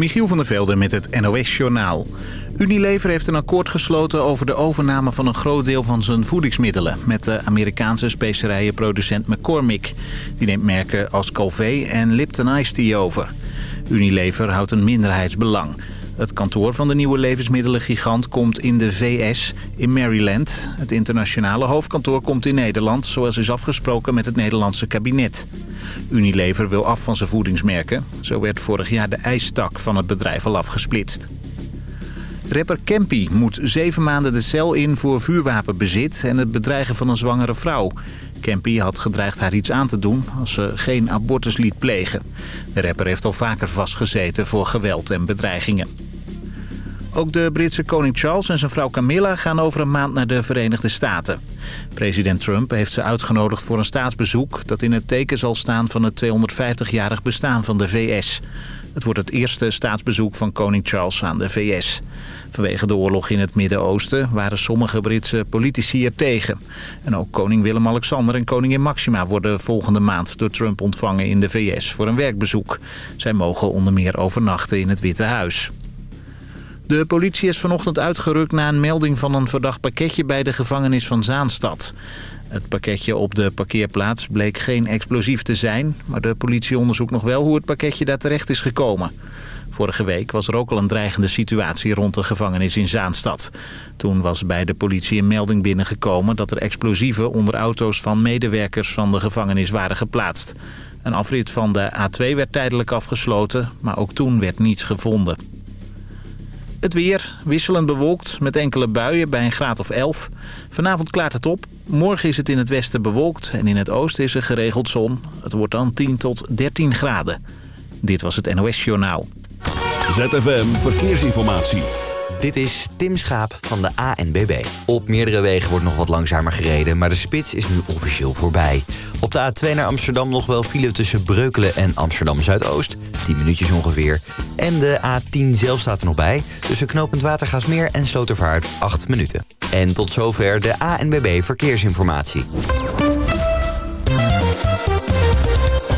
Michiel van der Velde met het NOS-journaal. Unilever heeft een akkoord gesloten over de overname van een groot deel van zijn voedingsmiddelen... met de Amerikaanse specerijenproducent McCormick. Die neemt merken als Calvé en Lipton Ice Tea over. Unilever houdt een minderheidsbelang. Het kantoor van de nieuwe levensmiddelengigant komt in de VS, in Maryland. Het internationale hoofdkantoor komt in Nederland, zoals is afgesproken met het Nederlandse kabinet. Unilever wil af van zijn voedingsmerken. Zo werd vorig jaar de ijstak van het bedrijf al afgesplitst. Rapper Campy moet zeven maanden de cel in voor vuurwapenbezit en het bedreigen van een zwangere vrouw. Campy had gedreigd haar iets aan te doen als ze geen abortus liet plegen. De rapper heeft al vaker vastgezeten voor geweld en bedreigingen. Ook de Britse koning Charles en zijn vrouw Camilla gaan over een maand naar de Verenigde Staten. President Trump heeft ze uitgenodigd voor een staatsbezoek... dat in het teken zal staan van het 250-jarig bestaan van de VS. Het wordt het eerste staatsbezoek van koning Charles aan de VS. Vanwege de oorlog in het Midden-Oosten waren sommige Britse politici er tegen. En ook koning Willem-Alexander en koningin Maxima worden volgende maand door Trump ontvangen in de VS voor een werkbezoek. Zij mogen onder meer overnachten in het Witte Huis. De politie is vanochtend uitgerukt na een melding van een verdacht pakketje bij de gevangenis van Zaanstad. Het pakketje op de parkeerplaats bleek geen explosief te zijn... maar de politie onderzoekt nog wel hoe het pakketje daar terecht is gekomen. Vorige week was er ook al een dreigende situatie rond de gevangenis in Zaanstad. Toen was bij de politie een melding binnengekomen... dat er explosieven onder auto's van medewerkers van de gevangenis waren geplaatst. Een afrit van de A2 werd tijdelijk afgesloten, maar ook toen werd niets gevonden. Het weer wisselend bewolkt met enkele buien bij een graad of 11. Vanavond klaart het op. Morgen is het in het westen bewolkt en in het oosten is er geregeld zon. Het wordt dan 10 tot 13 graden. Dit was het NOS Journaal. ZFM Verkeersinformatie. Dit is Tim Schaap van de ANBB. Op meerdere wegen wordt nog wat langzamer gereden, maar de spits is nu officieel voorbij. Op de A2 naar Amsterdam nog wel file tussen Breukelen en Amsterdam Zuidoost. 10 minuutjes ongeveer. En de A10 zelf staat er nog bij. Tussen Knopend Watergaasmeer en Slotervaart 8 minuten. En tot zover de ANBB Verkeersinformatie.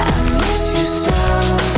I miss you so.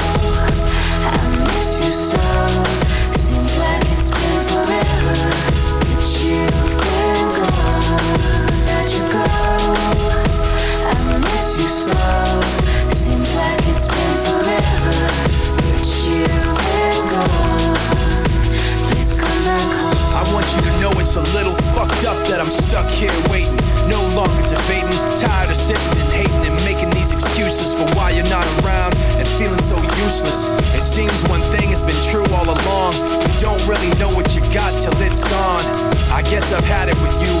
it's a little fucked up that i'm stuck here waiting, no longer debating. Tired of sitting and hating and making these excuses for why you're not around useless. It seems one thing has been true all along. You don't really know what you got till it's gone. I guess I've had it with you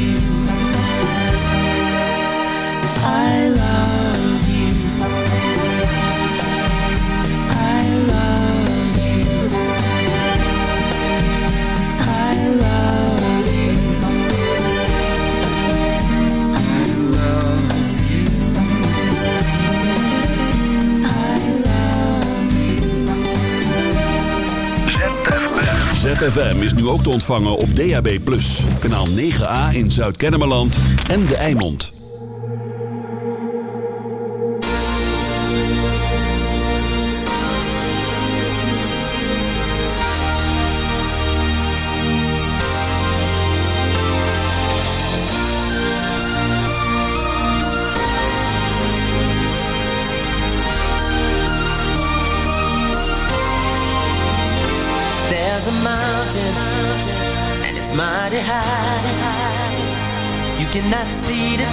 ZFM is nu ook te ontvangen op DAB+. Kanaal 9A in Zuid-Kennemerland en De Eimond.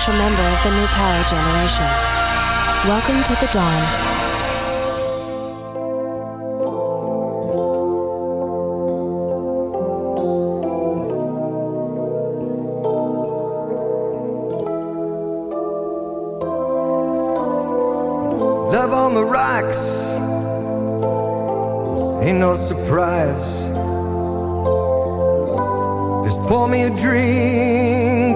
official member of the New Power Generation. Welcome to the Dawn. Love on the rocks Ain't no surprise Just pour me a drink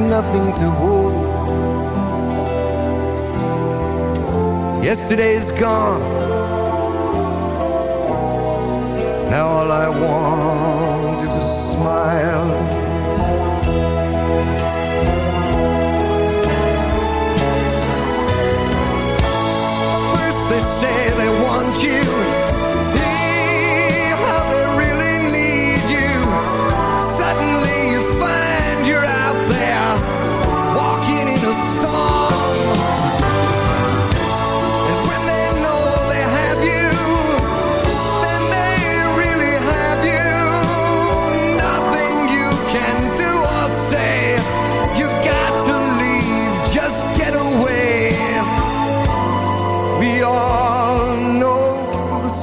nothing to hold. Yesterday is gone. Now all I want is a smile.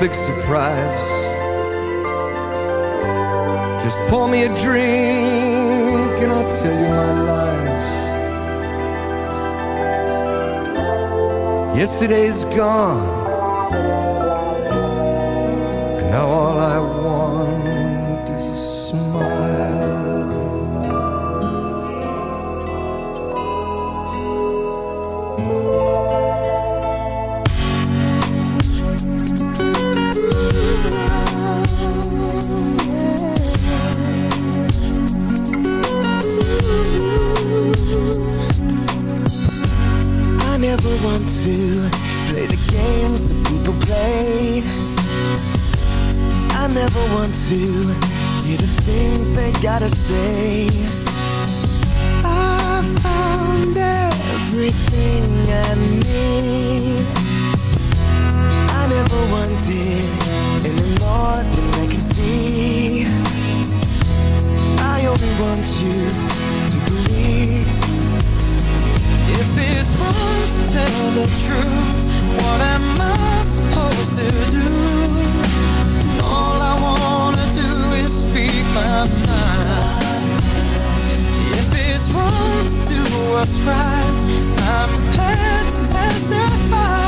big surprise. Just pour me a drink and I'll tell you my lies. Yesterday's gone. Want to hear the things they gotta say. I found everything I need. I never wanted any more than I can see. I only want you to believe. If it's wrong to tell the truth, what am I supposed to do? My mind. If it's wrong to do what's right, I'm prepared to testify.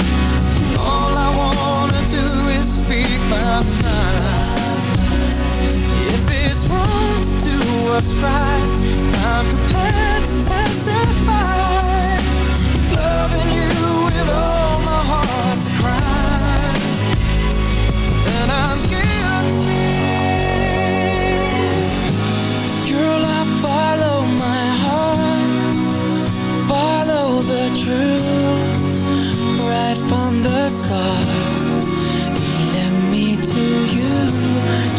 Speak my mind. If it's wrong to do what's right, I'm prepared to testify. Loving you with all my heart's a crime. Then I'm guilty. Girl, I follow my heart, follow the truth, right from the start.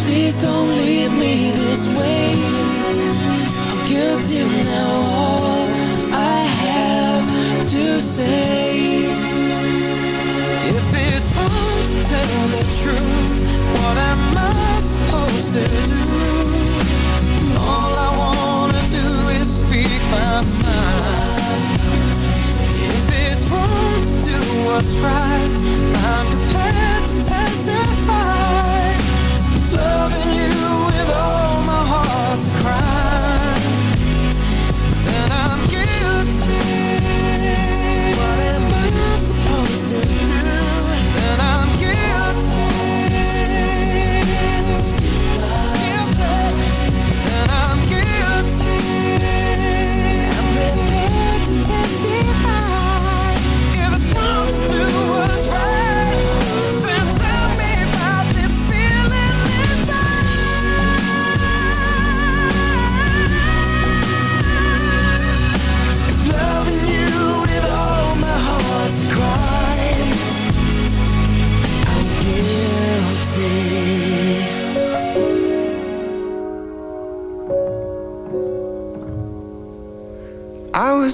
Please don't leave me this way. I'm guilty now. All I have to say. If it's wrong to tell the truth, what am I supposed to do? All I wanna do is speak my mind. If it's wrong to do what's right, I'm prepared to testify.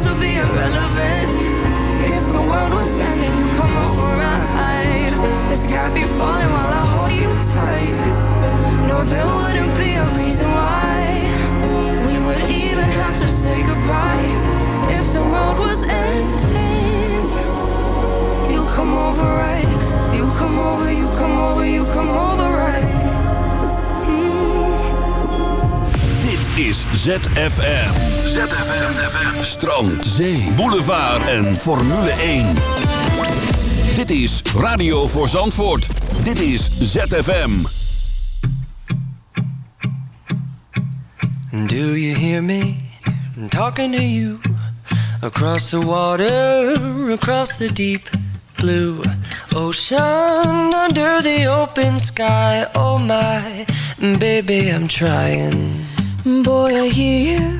fears would be irrelevant. If the world was ending, you come over, right? The sky be falling while I hold you tight. No, there wouldn't be a reason why we would even have to say goodbye. If the world was ending. You come over right. You come over, you come over, you come over right. Dit is ZFM. ZFM. Strand, zee, boulevard en Formule 1. Dit is Radio voor Zandvoort. Dit is ZFM. Do you hear me I'm talking to you across the water, across the deep blue ocean, under the open sky? Oh my, baby, I'm trying. Boy, I hear you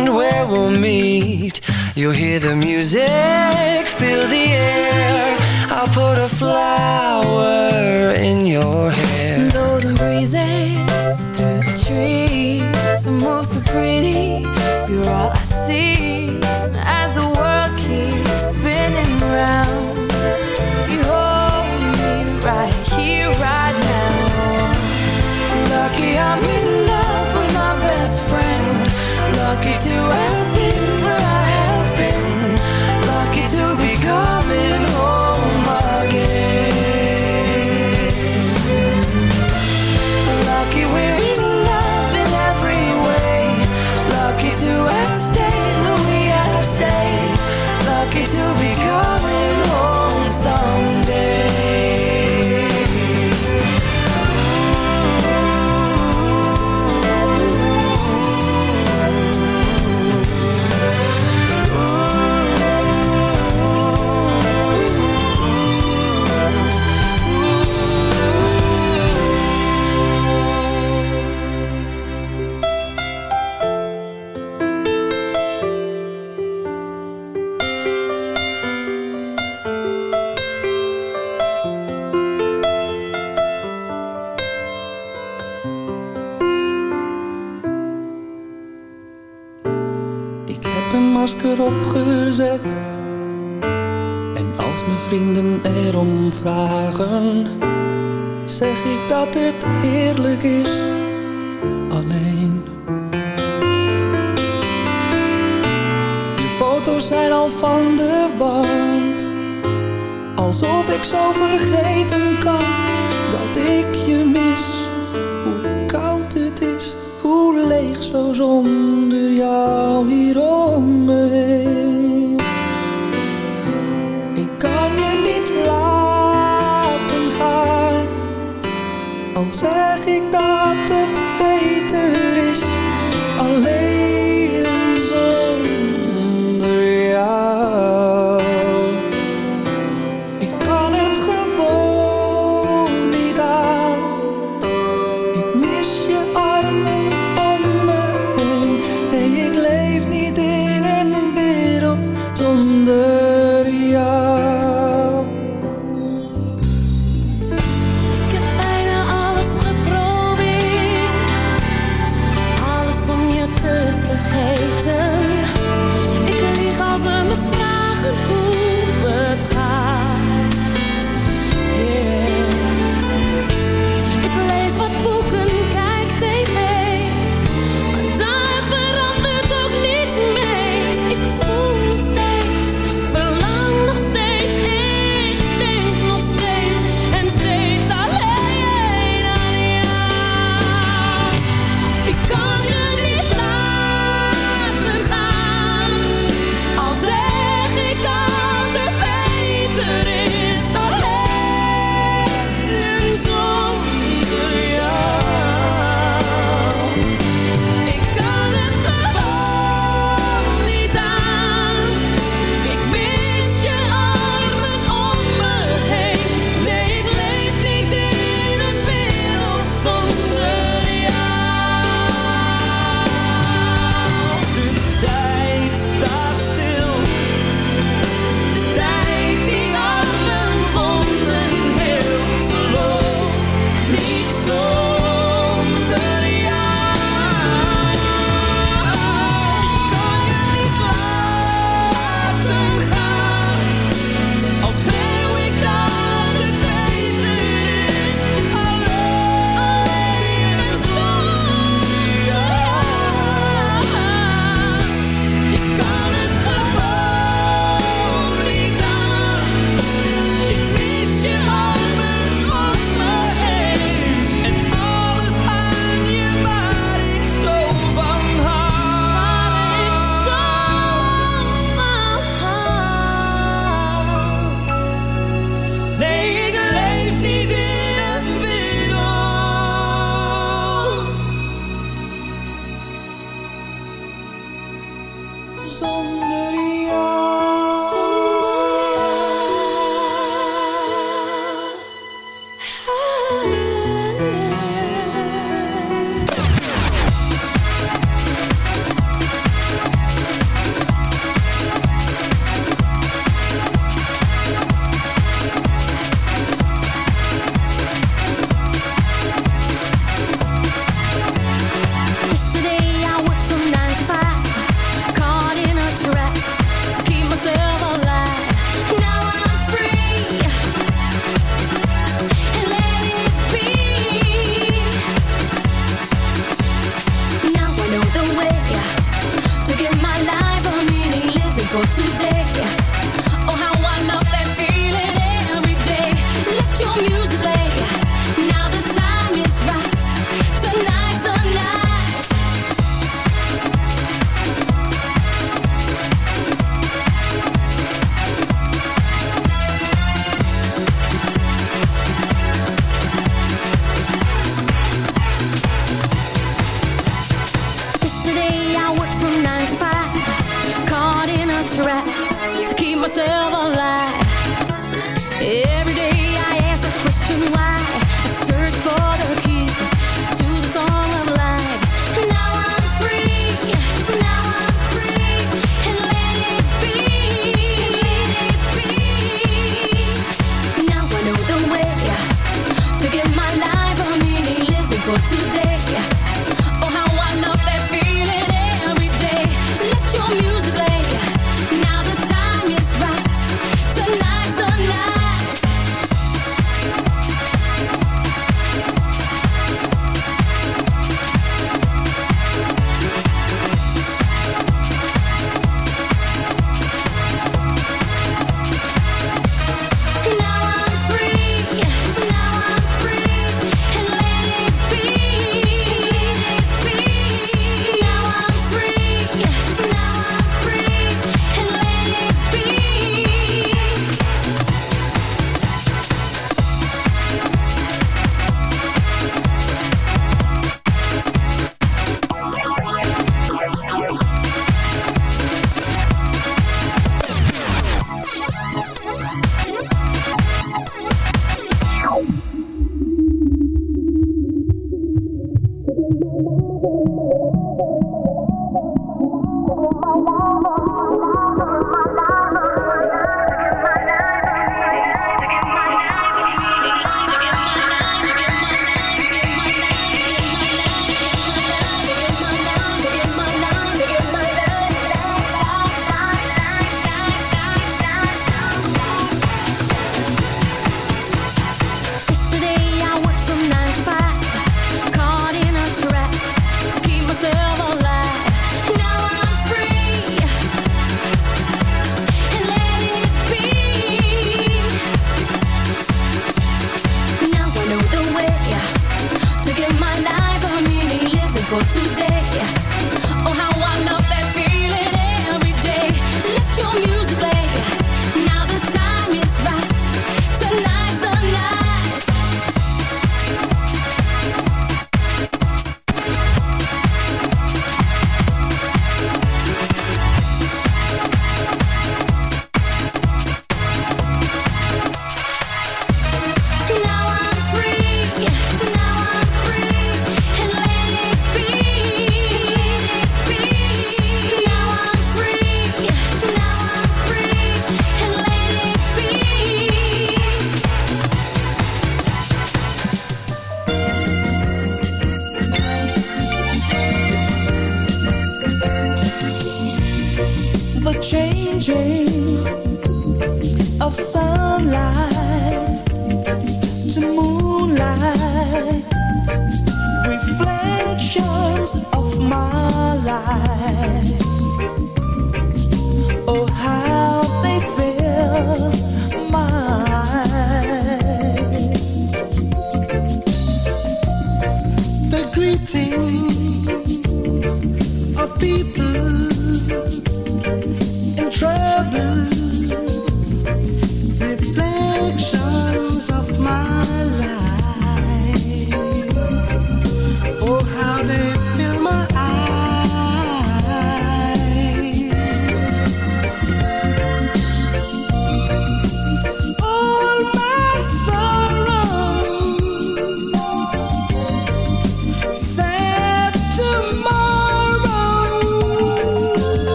we'll meet. You'll hear the music, feel the air. I'll put a flower in your hair. Golden breezes through the trees move so pretty. You're all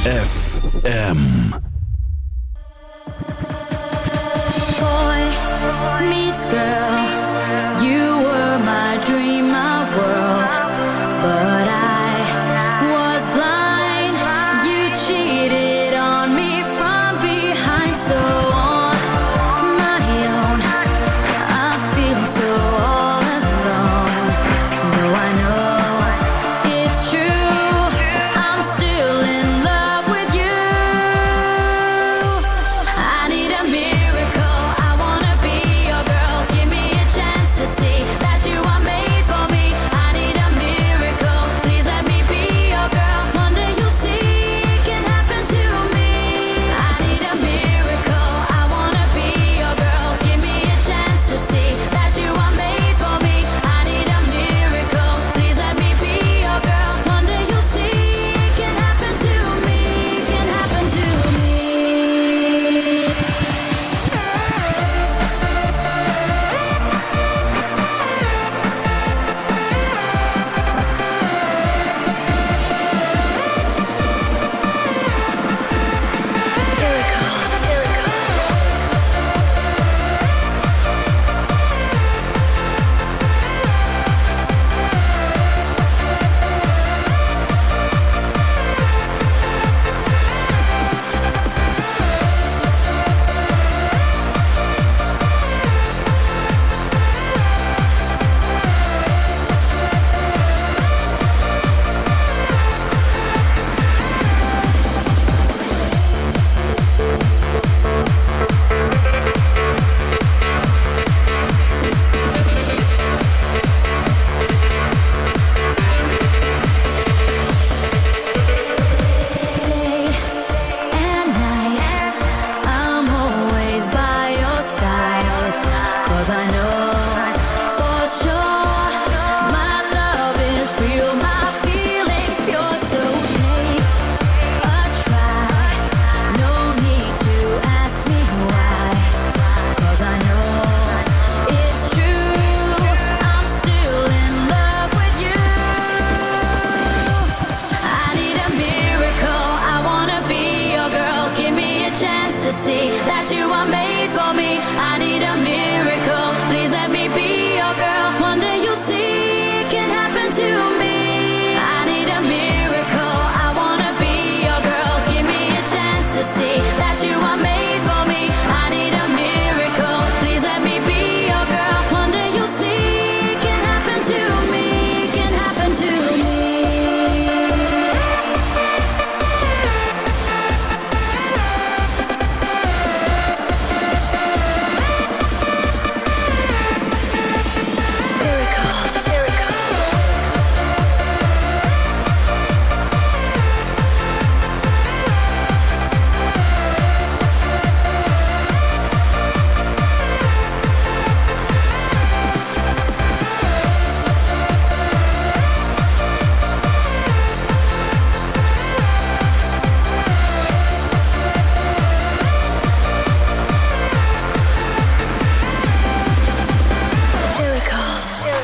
ZFM.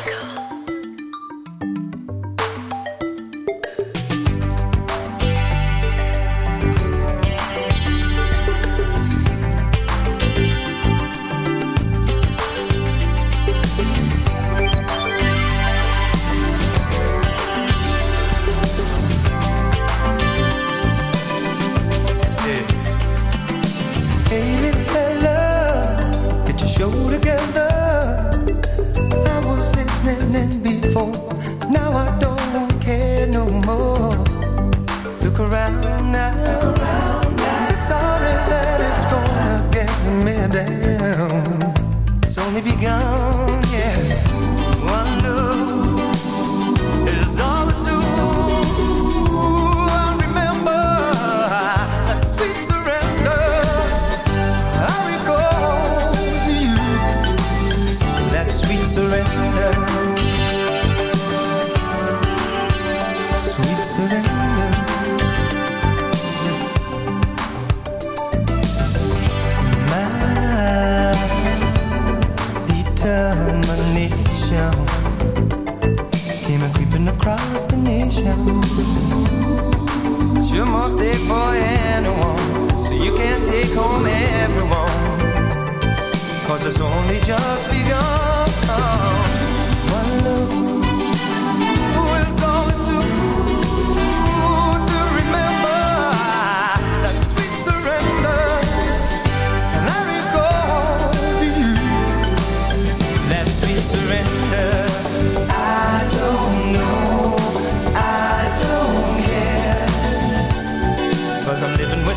Hey,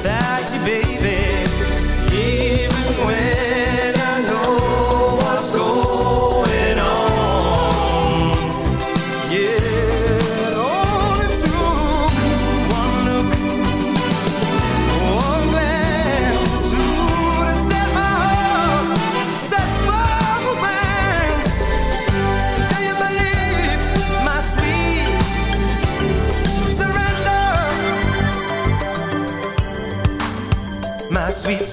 without you, baby.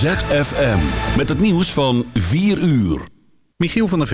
ZFM. Met het nieuws van 4 uur. Michiel van der